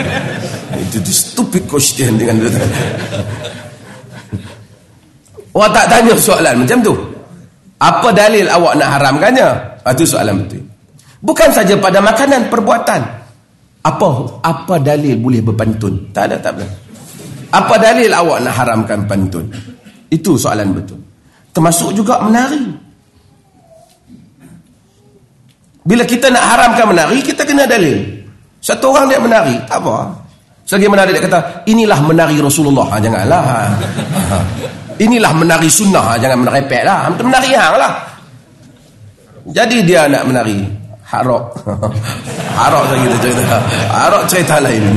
(laughs) Itu tu stupid question dengan tu. (laughs) Orang tak tanya soalan macam tu. Apa dalil awak nak haramkannya? Itu ah, soalan betul. Bukan saja pada makanan, perbuatan. Apa apa dalil boleh berpantun? Tak ada, tak boleh. Apa dalil awak nak haramkan pantun? Itu soalan betul. Termasuk juga menari. Bila kita nak haramkan menari, kita kena dalil. Satu orang dia menari, tak apa. Selagi menari dia kata, inilah menari Rasulullah. Ha, janganlah. Ha. (laughs) Inilah menari sunnah. Ha, jangan menari pek lah. Menari hang lah. Jadi dia nak menari. Harok. (laughs) Harok saya kita cerita. Harok cerita lain. (laughs)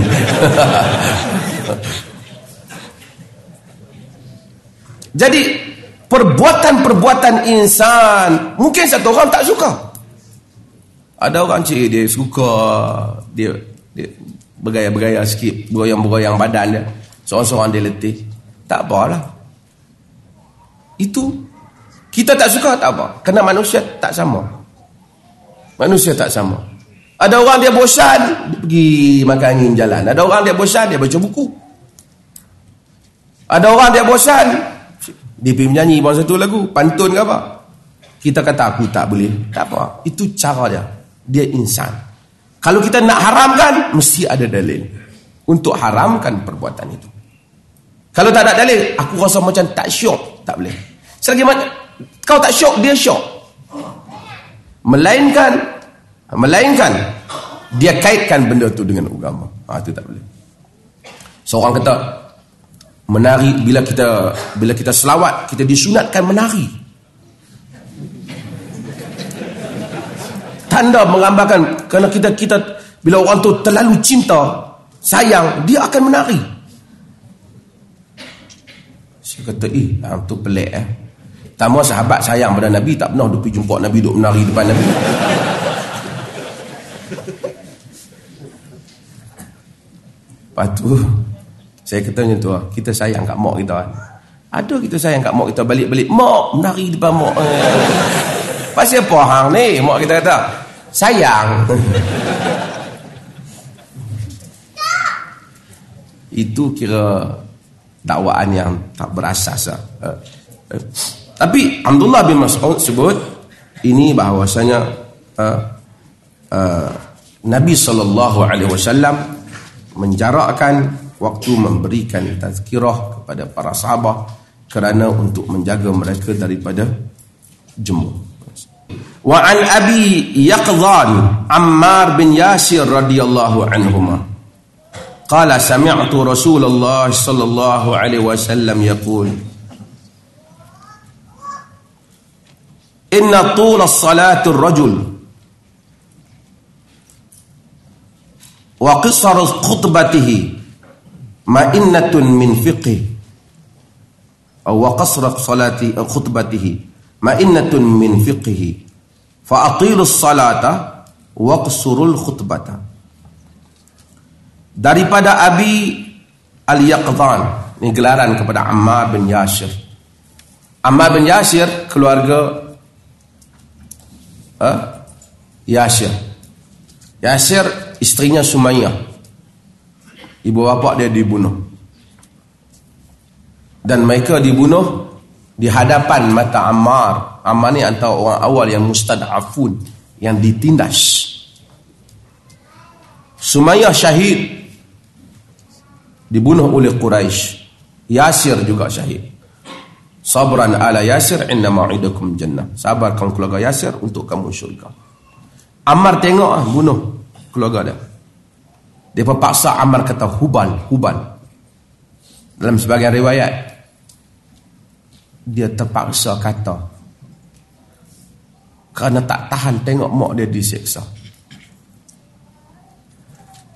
Jadi perbuatan-perbuatan insan mungkin satu orang tak suka. Ada orang cik dia suka dia, dia bergaya-bergaya sikit, bergoyang-bergoyang badan dia. Seorang-seorang dia letih. Tak apalah. Itu kita tak suka tak apa. Kerana manusia tak sama. Manusia tak sama. Ada orang dia bosan, dia pergi makan angin jalan. Ada orang dia bosan, dia baca buku. Ada orang dia bosan, dia pergi menyanyi bawa satu lagu pantun ke apa. Kita kata aku tak boleh. Tak apa. Itu cara dia. Dia insan. Kalau kita nak haramkan mesti ada dalil. Untuk haramkan perbuatan itu. Kalau tak ada dalil aku rasa macam tak syok. Tak boleh. Selagi mana kau tak syok dia syok melainkan melainkan dia kaitkan benda tu dengan agama. Ha, itu tak boleh. Seorang kata menari bila kita bila kita selawat kita disunatkan menari. Tanda menggambarkan kerana kita kita bila orang tu terlalu cinta sayang dia akan menari. Saya kata eh hang tu pelik eh Tamu sahabat sayang pada Nabi tak pernah duk pergi jumpa Nabi duk menari depan Nabi. Lepas tu saya kata macam tu lah. Kita sayang kat mak kita kan. Ada kita sayang kat mak kita balik-balik. Mak menari depan mak. Pasal apa hang ni? Mak kita kata. Sayang. Itu kira dakwaan yang tak berasas lah. Tapi Abdullah bin Mas'ud sebut ini bahawasanya uh, uh, Nabi sallallahu alaihi wasallam menjarakkan waktu memberikan tazkirah kepada para sahabat kerana untuk menjaga mereka daripada jemu. Wa an Abi Yaqdhan Ammar bin Yasir radhiyallahu anhuma qala sami'tu Rasulullah sallallahu alaihi wasallam yaqul inna tula salatul rajul wa qisar khutbatihi ma'innatun min fiqhi wa qasr salati khutbatihi ma'innatun min fiqhi fa atilu salata wa qsurul khutbata daripada Abi Al-Yaqdhan ini gelaran kepada Ammar bin Yasir Ammar bin Yasir keluarga ha? Yasir. Yasir istrinya Sumayyah. Ibu bapa dia dibunuh. Dan mereka dibunuh di hadapan mata Ammar. Ammar ni antara orang awal yang mustad'afun yang ditindas. Sumayyah syahid dibunuh oleh Quraisy. Yasir juga syahid Sabran ala Yasir inna ma'idakum jannah. Sabarkan keluarga Yasir untuk kamu syurga. Ammar tengok ah bunuh keluarga dia. Dia paksa Ammar kata huban, huban. Dalam sebagian riwayat dia terpaksa kata kerana tak tahan tengok mak dia diseksa.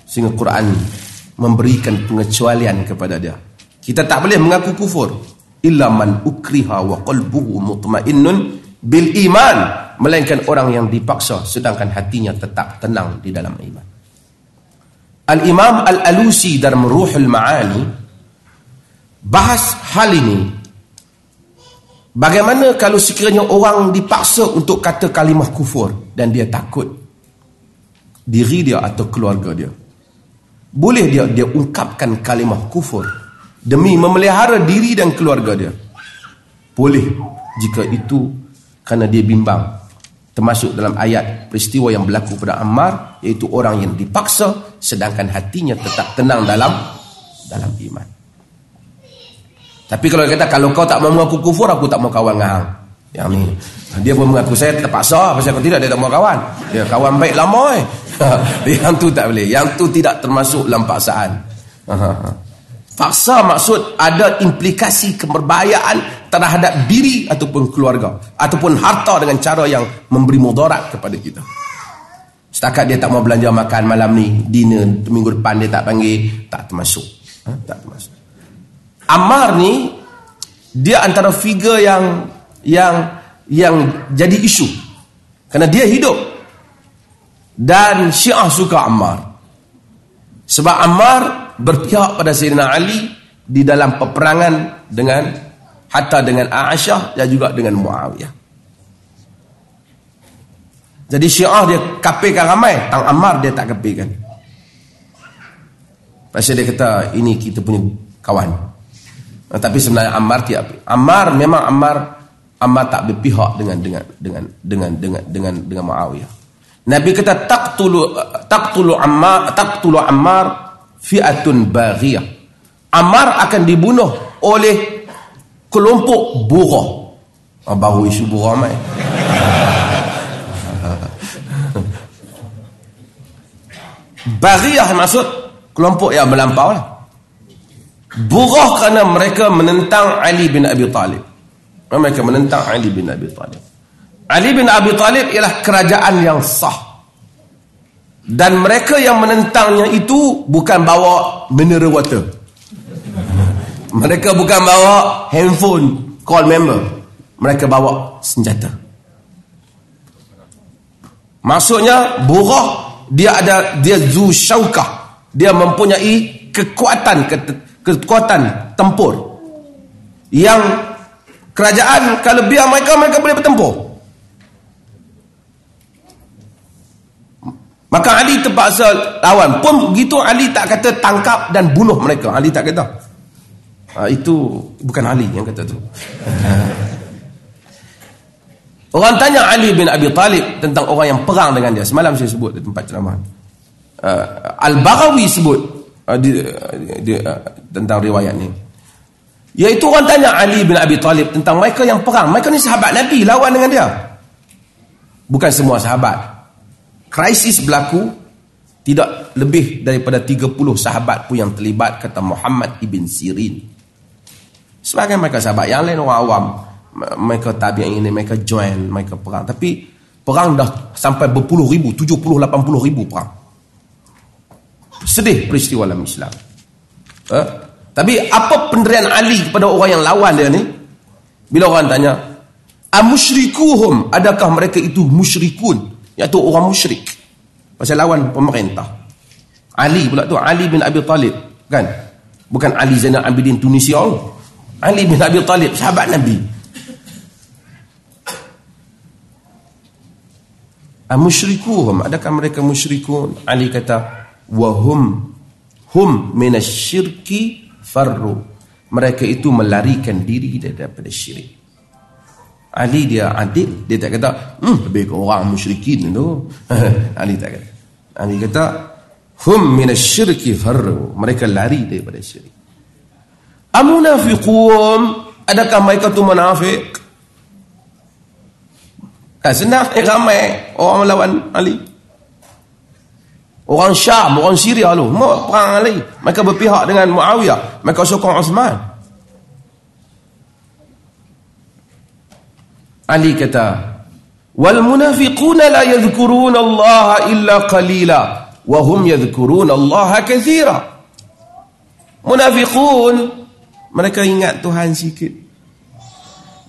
Sehingga Quran memberikan pengecualian kepada dia. Kita tak boleh mengaku kufur illa man ukriha wa qalbuhu mutmainnun bil iman melainkan orang yang dipaksa sedangkan hatinya tetap tenang di dalam iman. Al imam al alusi dalam ruhul maani bahas hal ini. Bagaimana kalau sekiranya orang dipaksa untuk kata kalimah kufur dan dia takut diri dia atau keluarga dia? Boleh dia dia ungkapkan kalimah kufur demi memelihara diri dan keluarga dia. Boleh jika itu kerana dia bimbang. Termasuk dalam ayat peristiwa yang berlaku pada Ammar iaitu orang yang dipaksa sedangkan hatinya tetap tenang dalam dalam iman. Tapi kalau dia kata kalau kau tak mau mengaku kufur aku tak mau kawan dengan hang. Yang ni. Dia pun mengaku saya terpaksa pasal aku tidak dia tak mau kawan. Dia kawan baik lama eh. (laughs) Yang tu tak boleh. Yang tu tidak termasuk dalam paksaan Faksa maksud ada implikasi keberbahayaan terhadap diri ataupun keluarga ataupun harta dengan cara yang memberi mudarat kepada kita. Setakat dia tak mau belanja makan malam ni, dinner minggu depan dia tak panggil, tak termasuk. Ha? tak termasuk. Ammar ni dia antara figure yang yang yang jadi isu. Kerana dia hidup dan Syiah suka Ammar. Sebab Ammar berpihak pada Sayyidina Ali di dalam peperangan dengan hatta dengan Aisyah dan juga dengan Muawiyah. Jadi Syiah dia kapirkan ramai, Tang Ammar dia tak kapirkan. Pasal dia kata ini kita punya kawan. Nah, tapi sebenarnya Ammar tidak. Ammar memang Ammar Ammar tak berpihak dengan dengan dengan dengan dengan dengan dengan Muawiyah. Nabi kata taqtulu taqtulu Ammar taqtulu Ammar fi'atun baghiyah. Amar akan dibunuh oleh kelompok buruh. Ah, baru isu buruh mai. (laughs) Baghiyah maksud kelompok yang melampau lah. Buruh kerana mereka menentang Ali bin Abi Talib. Mereka menentang Ali bin Abi Talib. Ali bin Abi Talib ialah kerajaan yang sah dan mereka yang menentangnya itu bukan bawa mineral water. Mereka bukan bawa handphone call member. Mereka bawa senjata. Maksudnya burah dia ada dia zu syaukah. Dia mempunyai kekuatan kekuatan tempur. Yang kerajaan kalau biar mereka mereka boleh bertempur Maka Ali terpaksa lawan. Pun begitu Ali tak kata tangkap dan bunuh mereka. Ali tak kata. Ha, itu bukan Ali yang kata tu. (laughs) orang tanya Ali bin Abi Talib tentang orang yang perang dengan dia. Semalam saya sebut di tempat ceramah. Uh, Al-Baghawi sebut uh, di, di, uh, tentang riwayat ni. Iaitu orang tanya Ali bin Abi Talib tentang mereka yang perang. Mereka ni sahabat Nabi lawan dengan dia. Bukan semua sahabat krisis berlaku tidak lebih daripada 30 sahabat pun yang terlibat kata Muhammad ibn Sirin. Sebagai mereka sahabat yang lain orang awam mereka tabi yang ini mereka join mereka perang. Tapi perang dah sampai berpuluh ribu 70 80 ribu perang. Sedih peristiwa dalam Islam. Eh? tapi apa penderian Ali kepada orang yang lawan dia ni? Bila orang tanya amusyrikuhum adakah mereka itu musyrikun iaitu orang musyrik. Pasal lawan pemerintah. Ali pula tu Ali bin Abi Talib kan? Bukan Ali Zainal Abidin Tunisia Ali bin Abi Talib sahabat Nabi. Amusyrikuhum adakah mereka musyrikun? Ali kata wahum hum minasyirki farru. Mereka itu melarikan diri daripada syirik Ali dia adil dia tak kata hmm lebih ke orang musyrikin tu. (laughs) Ali tak kata. Ali kata hum minasyirki farru. Mereka lari daripada syirik. Amunafiqun. Adakah mereka tu munafik kan senang eh, ramai orang melawan Ali. Orang Syam orang Syria lu mau perang Ali. Mereka berpihak dengan Muawiyah mereka sokong Osman Ali kata wal munafiquna la yadhkuruna Allah illa qalila wa hum yadhkuruna Allah kathira. Munafiqun mereka ingat Tuhan sikit.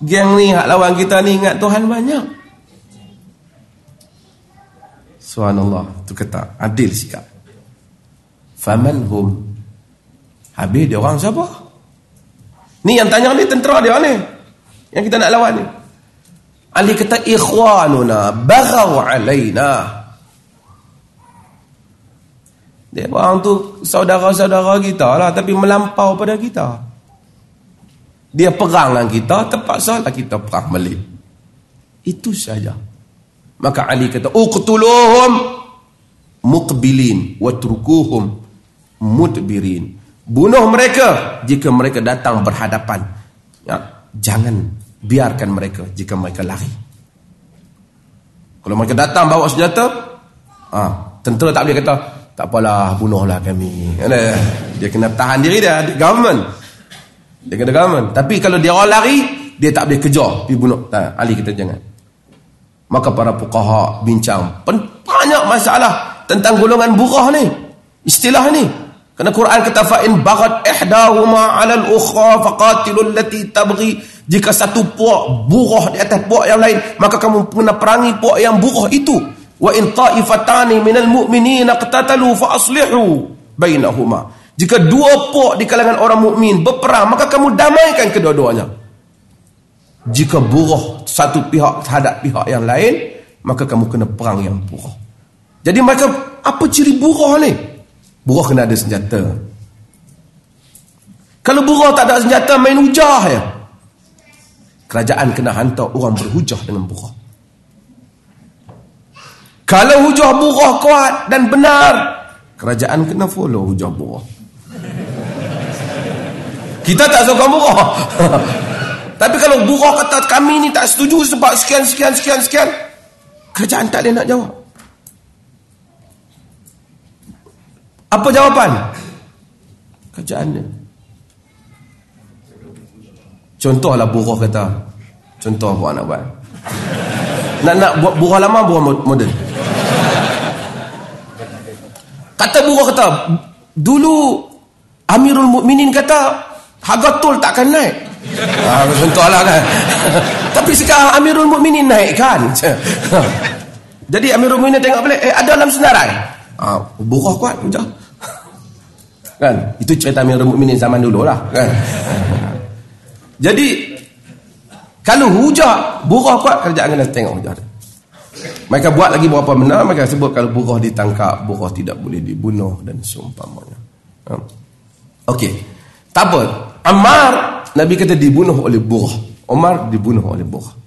Geng ni hak lawan kita ni ingat Tuhan banyak. Subhanallah tu kata adil sikap. Faman hum? Habis dia orang siapa? Ni yang tanya ni tentera dia ni. Yang kita nak lawan ni Ali kata ikhwanuna baghaw alaina. Dia orang tu saudara-saudara kita lah tapi melampau pada kita. Dia perang dengan kita terpaksa lah kita perang balik. Itu saja. Maka Ali kata uqtuluhum muqbilin watrukuhum mudbirin. Bunuh mereka jika mereka datang berhadapan. Ya, jangan biarkan mereka jika mereka lari. Kalau mereka datang bawa senjata ah, tentera tak boleh kata tak apalah bunuhlah kami. Dia? Kena tahan diri dia government. Dia kena government. Tapi kalau dia orang lari dia tak boleh kejar pergi bunuh. Tak, ahli kita jangan. Maka para pukaha bincang banyak masalah tentang golongan burah ni istilah ni kerana Quran kata fa in baghat ihdahuma 'ala al-ukhra faqatilul lati tabghi. Jika satu puak buruh di atas puak yang lain maka kamu kena perangi puak yang buruh itu. Wa in ta'ifatani minal mu'minina qatatalu fa aslihu bainahuma. Jika dua puak di kalangan orang mukmin berperang maka kamu damaikan kedua-duanya. Jika buruh satu pihak terhadap pihak yang lain maka kamu kena perang yang buruh jadi mereka apa ciri buruh ni Buruh kena ada senjata. Kalau buruh tak ada senjata, main hujah ya. Kerajaan kena hantar orang berhujah dengan buruh. Kalau hujah buruh kuat dan benar, kerajaan kena follow hujah buruh. Kita tak sokong buruh. (laughs) Tapi kalau buruh kata kami ni tak setuju sebab sekian, sekian, sekian, sekian, kerajaan tak boleh nak jawab. Apa jawapan? Kerjaannya. Contohlah buruh kata. Contoh buat nak buat. Nak nak buat buruh lama buruh moden. Kata buruh kata, dulu Amirul Mukminin kata harga tol takkan naik. Ah, contohlah kan. (laughs) Tapi sekarang Amirul Mukminin naik kan. (laughs) Jadi Amirul Mukminin tengok balik, eh ada dalam senarai. Ah, buruh kuat ujar. Kan? Itu cerita Amirul Mukminin zaman dulu lah, kan. Jadi kalau hujah buruh kuat kerjaan kena tengok hujah dia. Mereka buat lagi berapa benda mereka sebut kalau buruh ditangkap buruh tidak boleh dibunuh dan seumpamanya. Ha? Okey. Tak apa. Ammar Nabi kata dibunuh oleh buruh. Omar dibunuh oleh buruh.